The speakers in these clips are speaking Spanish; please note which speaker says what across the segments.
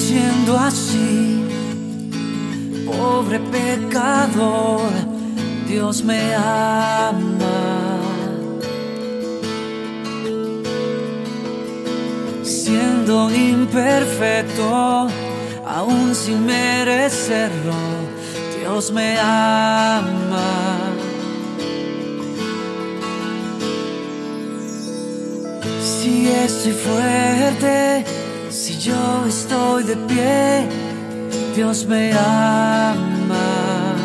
Speaker 1: siendo así, pobre pecador, Dios me ama. Siendo imperfecto, aún sin merecerlo, Dios me ama. Si estoy fuerte, si yo estoy de pie, Dios me ama.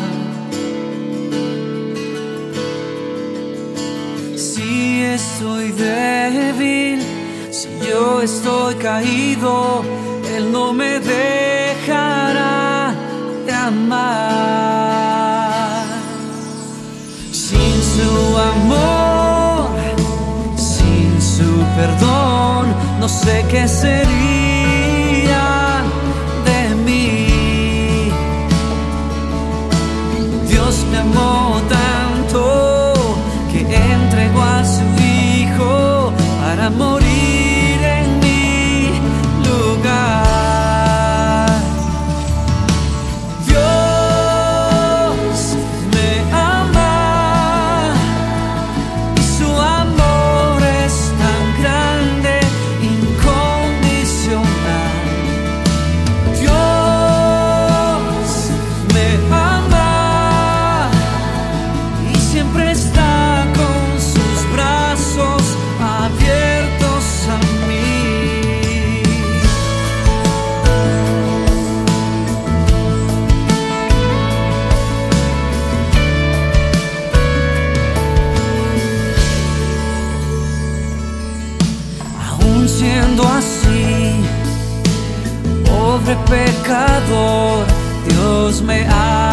Speaker 1: Si estoy débil, si yo estoy caído, Él no me dejará de amar. Sin su amor, sin su perdón, no sé qué sería de pecador, Dios me ama.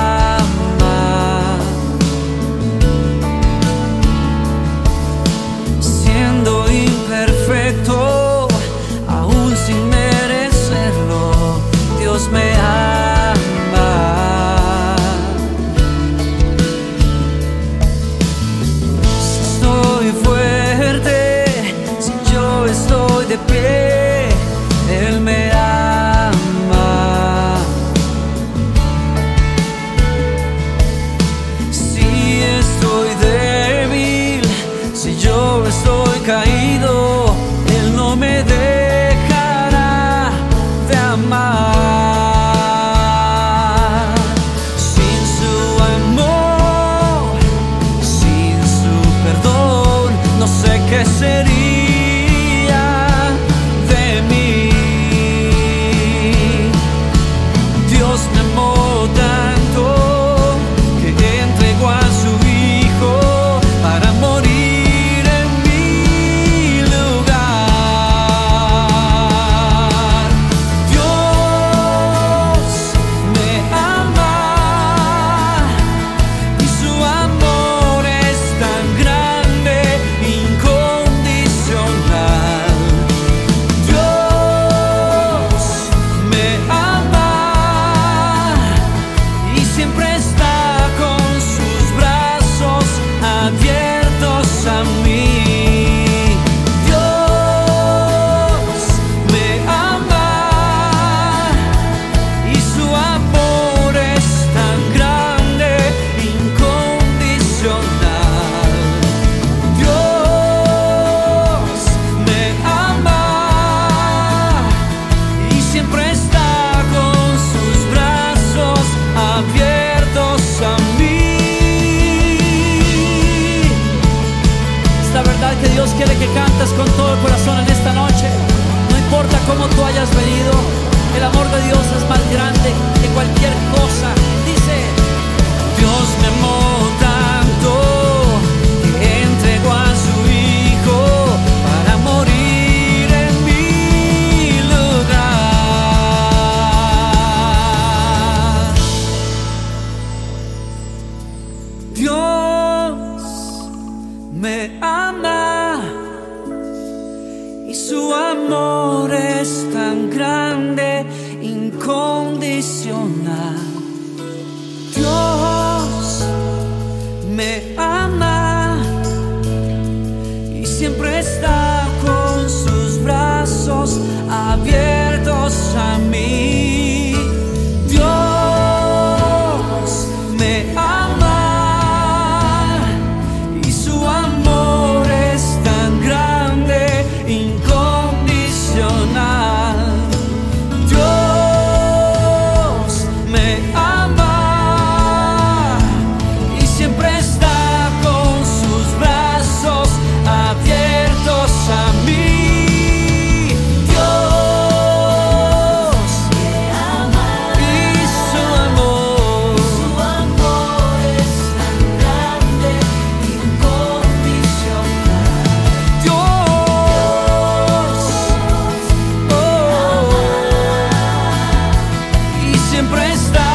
Speaker 1: Quiere que cantes con todo el corazón en esta noche. No importa cómo tú hayas venido, el amor de Dios es más grande que cualquier cosa. Dice, Dios me amó tanto que entregó a su Hijo para morir en mi lugar. Dios me ama amor es tan grande, incondicional. Dios me ama y siempre está sempre stato